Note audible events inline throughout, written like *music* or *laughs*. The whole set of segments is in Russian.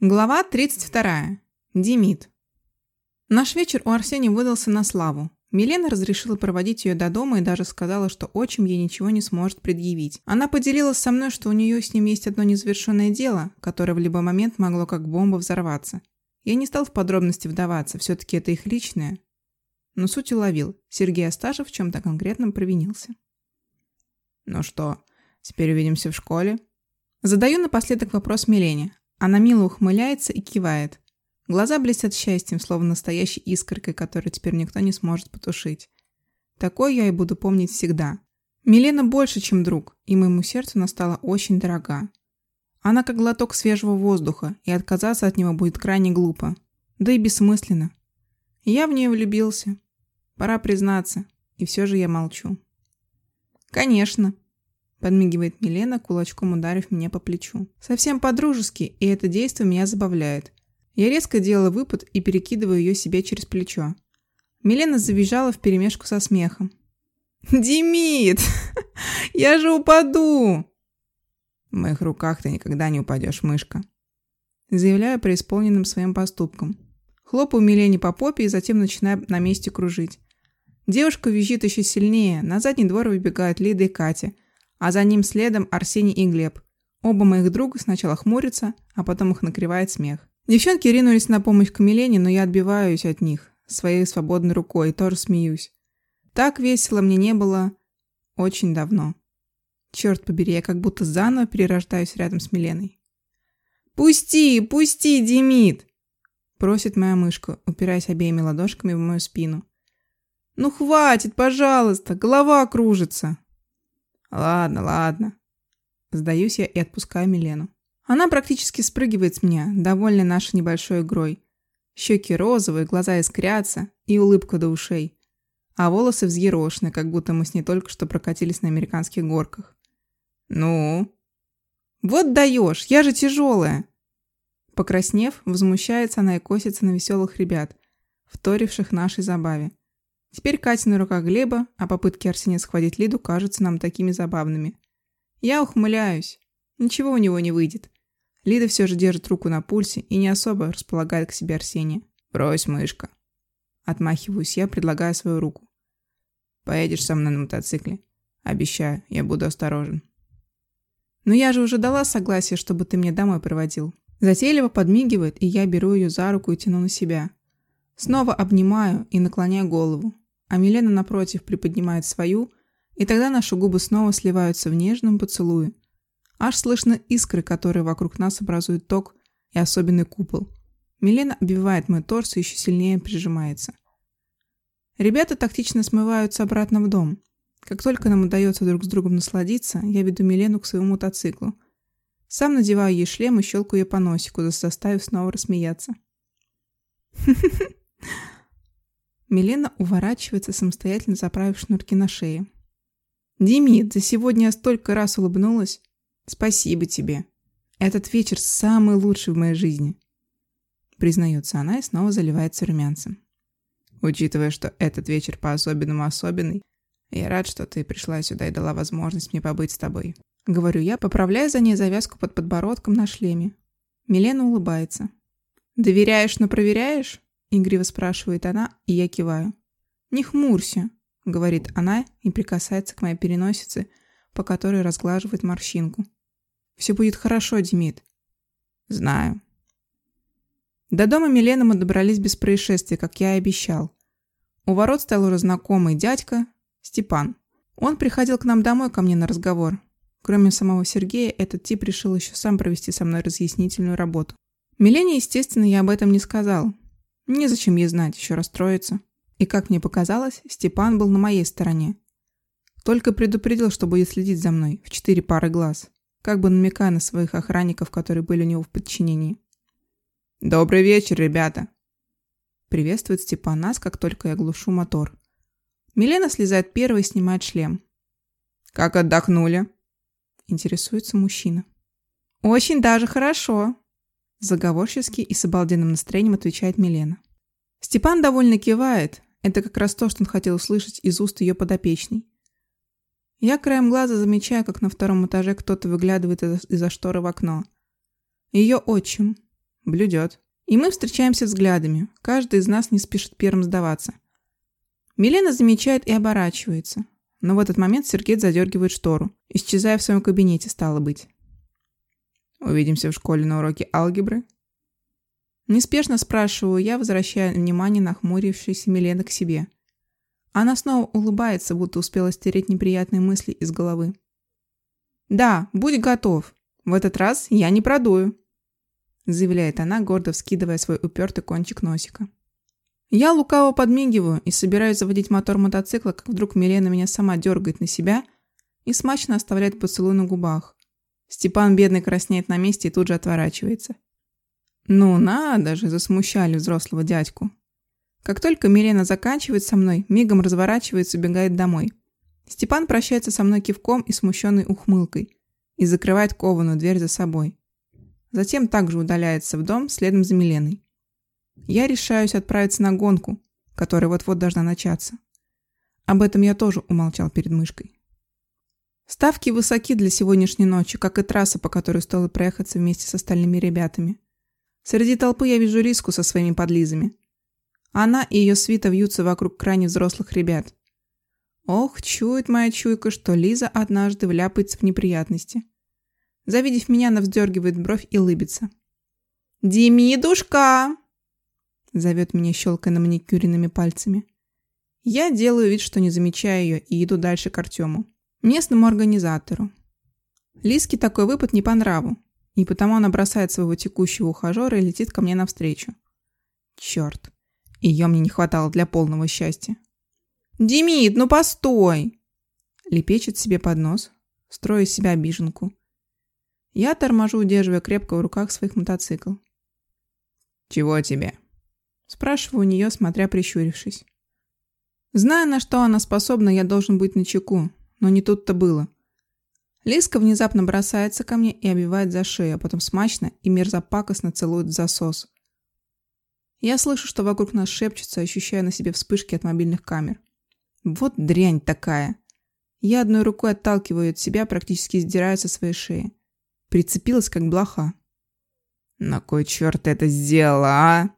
Глава 32. Демид. Наш вечер у Арсения выдался на славу. Милена разрешила проводить ее до дома и даже сказала, что отчим ей ничего не сможет предъявить. Она поделилась со мной, что у нее с ним есть одно незавершенное дело, которое в любой момент могло как бомба взорваться. Я не стал в подробности вдаваться, все-таки это их личное. Но суть уловил. Сергей Асташев в чем-то конкретном провинился. «Ну что, теперь увидимся в школе?» Задаю напоследок вопрос Милене. Она мило ухмыляется и кивает. Глаза блестят счастьем, словно настоящей искоркой, которую теперь никто не сможет потушить. Такой я и буду помнить всегда. Милена больше, чем друг, и моему сердцу она стала очень дорога. Она как глоток свежего воздуха, и отказаться от него будет крайне глупо. Да и бессмысленно. Я в нее влюбился. Пора признаться, и все же я молчу. «Конечно», Подмигивает Милена, кулачком ударив меня по плечу. Совсем по-дружески, и это действие меня забавляет. Я резко делаю выпад и перекидываю ее себе через плечо. Милена завизжала вперемешку со смехом. «Димит! *laughs* Я же упаду!» «В моих руках ты никогда не упадешь, мышка!» Заявляю преисполненным своим поступком. Хлопаю Милене по попе и затем начинаю на месте кружить. Девушка визжит еще сильнее. На задний двор выбегают Лида и Катя – а за ним следом Арсений и Глеб. Оба моих друга сначала хмурятся, а потом их накрывает смех. Девчонки ринулись на помощь к Милене, но я отбиваюсь от них своей свободной рукой и тоже смеюсь. Так весело мне не было очень давно. Черт побери, я как будто заново перерождаюсь рядом с Миленой. «Пусти, пусти, Демид!» Просит моя мышка, упираясь обеими ладошками в мою спину. «Ну хватит, пожалуйста, голова кружится!» Ладно, ладно. Сдаюсь я и отпускаю Милену. Она практически спрыгивает с меня, довольная нашей небольшой игрой. Щеки розовые, глаза искрятся и улыбка до ушей. А волосы взъерошены, как будто мы с ней только что прокатились на американских горках. «Ну?» «Вот даешь, я же тяжелая!» Покраснев, возмущается она и косится на веселых ребят, вторивших нашей забаве. Теперь Катя на руках Глеба, а попытки Арсения схватить Лиду кажутся нам такими забавными. Я ухмыляюсь. Ничего у него не выйдет. Лида все же держит руку на пульсе и не особо располагает к себе Арсения. «Брось, мышка». Отмахиваюсь я, предлагая свою руку. «Поедешь со мной на мотоцикле. Обещаю, я буду осторожен». «Но я же уже дала согласие, чтобы ты меня домой проводил». Затейливо подмигивает, и я беру ее за руку и тяну на себя. Снова обнимаю и наклоняю голову а Милена, напротив, приподнимает свою, и тогда наши губы снова сливаются в нежном поцелуе. Аж слышно искры, которые вокруг нас образуют ток и особенный купол. Милена обвивает мой торс и еще сильнее прижимается. Ребята тактично смываются обратно в дом. Как только нам удается друг с другом насладиться, я веду Милену к своему мотоциклу. Сам надеваю ей шлем и щелкаю ее по носику, заставив снова рассмеяться. *laughs* Милена уворачивается, самостоятельно заправив шнурки на шее. «Демид, за сегодня я столько раз улыбнулась. Спасибо тебе. Этот вечер самый лучший в моей жизни», признается она и снова заливается румянцем. «Учитывая, что этот вечер по-особенному особенный, я рад, что ты пришла сюда и дала возможность мне побыть с тобой», говорю я, поправляя за ней завязку под подбородком на шлеме. Милена улыбается. «Доверяешь, но проверяешь?» Игриво спрашивает она, и я киваю. «Не хмурься», — говорит она и прикасается к моей переносице, по которой разглаживает морщинку. «Все будет хорошо, Демид». «Знаю». До дома Милены мы добрались без происшествий, как я и обещал. У ворот стоял уже знакомый дядька Степан. Он приходил к нам домой ко мне на разговор. Кроме самого Сергея, этот тип решил еще сам провести со мной разъяснительную работу. Милене, естественно, я об этом не сказал, Незачем ей знать, еще расстроиться. И как мне показалось, Степан был на моей стороне. Только предупредил, что будет следить за мной в четыре пары глаз, как бы намекая на своих охранников, которые были у него в подчинении. «Добрый вечер, ребята!» Приветствует Степан нас, как только я глушу мотор. Милена слезает первой и снимает шлем. «Как отдохнули?» Интересуется мужчина. «Очень даже хорошо», Заговорчески и с обалденным настроением отвечает Милена. Степан довольно кивает. Это как раз то, что он хотел услышать из уст ее подопечной. Я краем глаза замечаю, как на втором этаже кто-то выглядывает из-за шторы в окно. Ее отчим. Блюдет. И мы встречаемся взглядами. Каждый из нас не спешит первым сдаваться. Милена замечает и оборачивается. Но в этот момент Сергей задергивает штору, исчезая в своем кабинете, стало быть. «Увидимся в школе на уроке алгебры?» Неспешно спрашиваю я, возвращая внимание нахмурившейся Милены к себе. Она снова улыбается, будто успела стереть неприятные мысли из головы. «Да, будь готов. В этот раз я не продую», заявляет она, гордо вскидывая свой упертый кончик носика. Я лукаво подмигиваю и собираюсь заводить мотор мотоцикла, как вдруг Милена меня сама дергает на себя и смачно оставляет поцелуй на губах. Степан бедный краснеет на месте и тут же отворачивается. Ну надо же, засмущали взрослого дядьку. Как только Милена заканчивает со мной, мигом разворачивается и убегает домой. Степан прощается со мной кивком и смущенной ухмылкой и закрывает кованую дверь за собой. Затем также удаляется в дом следом за Миленой. Я решаюсь отправиться на гонку, которая вот-вот должна начаться. Об этом я тоже умолчал перед мышкой. Ставки высоки для сегодняшней ночи, как и трасса, по которой стоило проехаться вместе с остальными ребятами. Среди толпы я вижу риску со своими подлизами. Она и ее свита вьются вокруг крайне взрослых ребят. Ох, чует моя чуйка, что Лиза однажды вляпается в неприятности. Завидев меня, она вздергивает бровь и улыбится. «Демидушка!» Зовет меня, щелкая на маникюренными пальцами. Я делаю вид, что не замечаю ее, и иду дальше к Артему, местному организатору. Лиске такой выпад не по нраву, и потому она бросает своего текущего ухажера и летит ко мне навстречу. Черт, ее мне не хватало для полного счастья. «Демид, ну постой!» Лепечет себе под нос, строя из себя обиженку. Я торможу, удерживая крепко в руках своих мотоцикл. «Чего тебе?» Спрашиваю у нее, смотря прищурившись. Зная, на что она способна, я должен быть начеку, но не тут-то было. Лиска внезапно бросается ко мне и обвивает за шею, а потом смачно и мерзопакостно целует в засос. Я слышу, что вокруг нас шепчется, ощущая на себе вспышки от мобильных камер. Вот дрянь такая. Я одной рукой отталкиваю от себя, практически сдирая со своей шеи. Прицепилась, как блоха. «На кой черт ты это сделала, а?»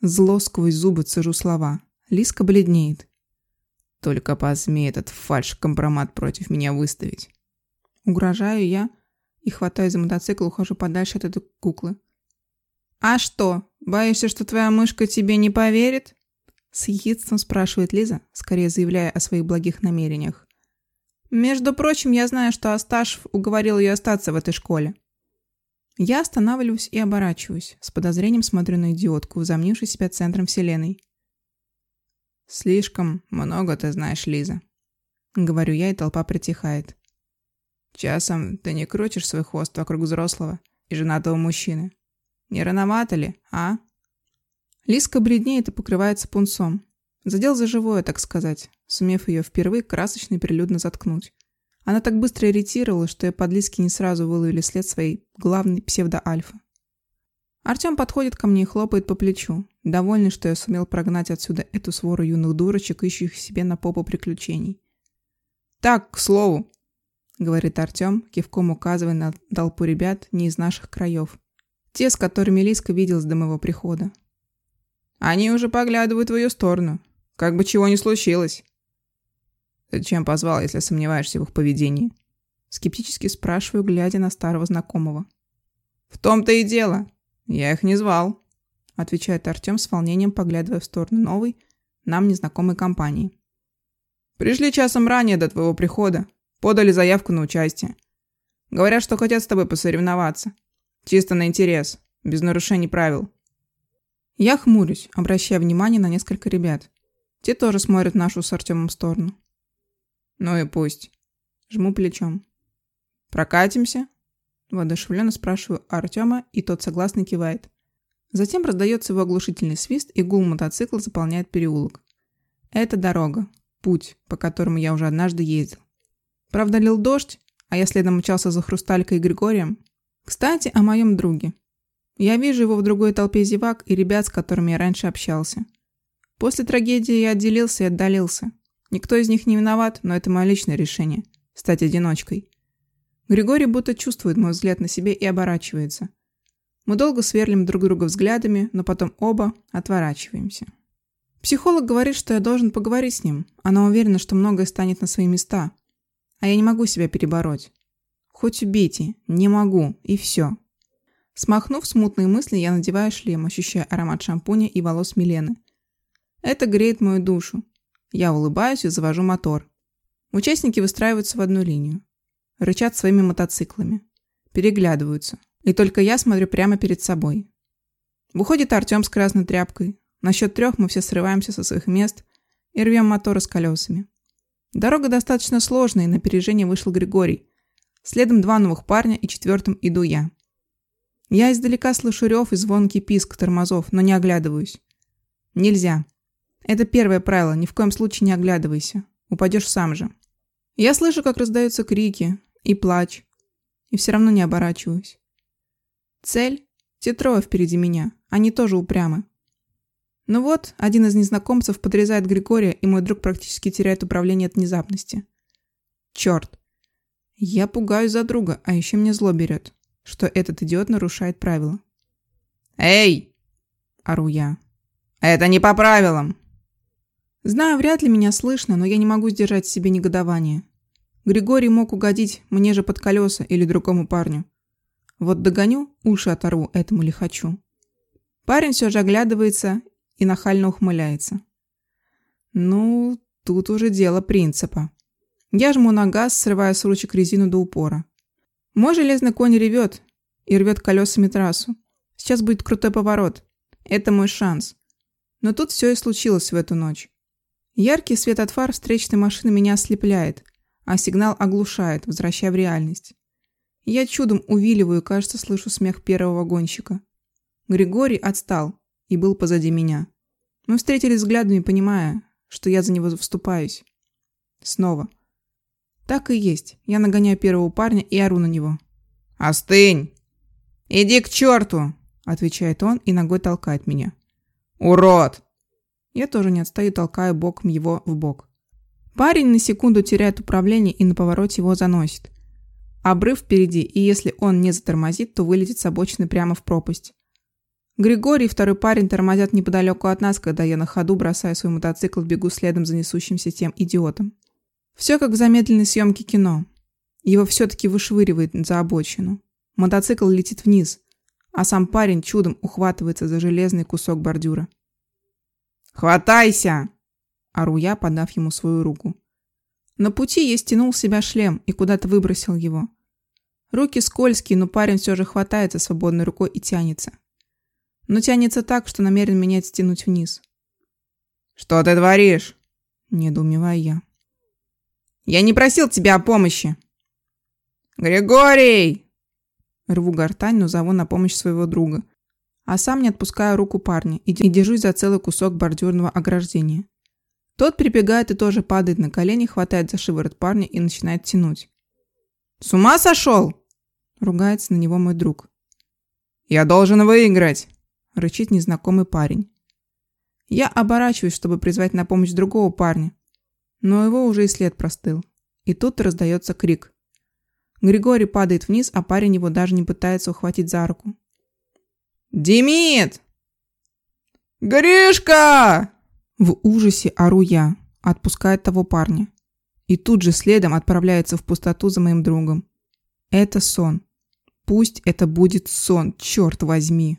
Зло сквозь зубы цежу слова. Лиска бледнеет. «Только посмей этот фальш-компромат против меня выставить». Угрожаю я и, хватая за мотоцикл, ухожу подальше от этой куклы. «А что, боишься, что твоя мышка тебе не поверит?» С ехидством спрашивает Лиза, скорее заявляя о своих благих намерениях. Между прочим, я знаю, что Асташев уговорил ее остаться в этой школе. Я останавливаюсь и оборачиваюсь, с подозрением смотрю на идиотку, возомнившую себя центром вселенной. «Слишком много ты знаешь, Лиза», — говорю я, и толпа притихает. «Часом ты не крутишь свой хвост вокруг взрослого и женатого мужчины. Не рановато ли, а?» Лиска бледнеет и покрывается пунцом. Задел за живое, так сказать, сумев ее впервые красочно и прилюдно заткнуть. Она так быстро иритировала, что я подлизки не сразу выловили след своей главной псевдо-альфа. Артем подходит ко мне и хлопает по плечу, довольный, что я сумел прогнать отсюда эту свору юных дурочек, ищущих себе на попу приключений. «Так, к слову», — говорит Артем, кивком указывая на толпу ребят не из наших краев. Те, с которыми Лиска виделась до моего прихода. «Они уже поглядывают в ее сторону. Как бы чего ни случилось». «Зачем позвал, если сомневаешься в их поведении?» Скептически спрашиваю, глядя на старого знакомого. «В том-то и дело. Я их не звал», — отвечает Артем с волнением, поглядывая в сторону новой, нам незнакомой компании. «Пришли часом ранее до твоего прихода. Подали заявку на участие. Говорят, что хотят с тобой посоревноваться. Чисто на интерес, без нарушений правил». Я хмурюсь, обращая внимание на несколько ребят. Те тоже смотрят нашу с Артемом сторону. Ну и пусть. Жму плечом. Прокатимся? Воодушевленно спрашиваю Артема, и тот согласно кивает. Затем раздается его оглушительный свист, и гул мотоцикла заполняет переулок. Это дорога, путь, по которому я уже однажды ездил. Правда, лил дождь, а я следом мчался за Хрусталькой и Григорием. Кстати, о моем друге. Я вижу его в другой толпе зевак и ребят, с которыми я раньше общался. После трагедии я отделился и отдалился. Никто из них не виноват, но это мое личное решение – стать одиночкой. Григорий будто чувствует мой взгляд на себе и оборачивается. Мы долго сверлим друг друга взглядами, но потом оба отворачиваемся. Психолог говорит, что я должен поговорить с ним. Она уверена, что многое станет на свои места. А я не могу себя перебороть. Хоть убейте, не могу, и все. Смахнув смутные мысли, я надеваю шлем, ощущая аромат шампуня и волос Милены. Это греет мою душу. Я улыбаюсь и завожу мотор. Участники выстраиваются в одну линию. Рычат своими мотоциклами. Переглядываются. И только я смотрю прямо перед собой. Выходит Артем с красной тряпкой. На счет трех мы все срываемся со своих мест и рвем моторы с колесами. Дорога достаточно сложная, и на опережение вышел Григорий. Следом два новых парня, и четвертым иду я. Я издалека слышу рев и звонкий писк тормозов, но не оглядываюсь. Нельзя. Это первое правило, ни в коем случае не оглядывайся. Упадешь сам же. Я слышу, как раздаются крики и плач, и все равно не оборачиваюсь. Цель – те трое впереди меня, они тоже упрямы. Ну вот, один из незнакомцев подрезает Григория, и мой друг практически теряет управление от внезапности. Черт. Я пугаюсь за друга, а еще мне зло берет, что этот идиот нарушает правила. «Эй!» – ору я. «Это не по правилам!» Знаю, вряд ли меня слышно, но я не могу сдержать в себе негодование. Григорий мог угодить мне же под колеса или другому парню. Вот догоню, уши оторву этому лихачу. Парень все же оглядывается и нахально ухмыляется. Ну, тут уже дело принципа. Я жму на газ, срывая с ручек резину до упора. Мой железный конь ревет и рвет колесами трассу. Сейчас будет крутой поворот. Это мой шанс. Но тут все и случилось в эту ночь. Яркий свет от фар встречной машины меня ослепляет, а сигнал оглушает, возвращая в реальность. Я чудом увиливаю, кажется, слышу смех первого гонщика. Григорий отстал и был позади меня. Мы встретились взглядами, понимая, что я за него вступаюсь. Снова. Так и есть. Я нагоняю первого парня и ору на него. «Остынь! Иди к черту!» Отвечает он и ногой толкает меня. «Урод!» Я тоже не отстаю, толкаю боком его в бок. Парень на секунду теряет управление и на повороте его заносит. Обрыв впереди, и если он не затормозит, то вылетит с обочины прямо в пропасть. Григорий и второй парень тормозят неподалеку от нас, когда я на ходу бросаю свой мотоцикл бегу следом за несущимся тем идиотом. Все как в замедленной съемке кино. Его все-таки вышвыривает за обочину. Мотоцикл летит вниз, а сам парень чудом ухватывается за железный кусок бордюра. «Хватайся!» – ору я, подав ему свою руку. На пути я стянул с себя шлем и куда-то выбросил его. Руки скользкие, но парень все же хватается свободной рукой и тянется. Но тянется так, что намерен меня стянуть вниз. «Что ты творишь?» – недоумеваю я. «Я не просил тебя о помощи!» «Григорий!» Рву гортань, но зову на помощь своего друга. А сам не отпускаю руку парня и держусь за целый кусок бордюрного ограждения. Тот прибегает и тоже падает на колени, хватает за шиворот парня и начинает тянуть. «С ума сошел?» – ругается на него мой друг. «Я должен выиграть!» – рычит незнакомый парень. Я оборачиваюсь, чтобы призвать на помощь другого парня, но его уже и след простыл. И тут раздается крик. Григорий падает вниз, а парень его даже не пытается ухватить за руку. «Демид!» «Гришка!» В ужасе ору я, отпускает того парня. И тут же следом отправляется в пустоту за моим другом. Это сон. Пусть это будет сон, черт возьми.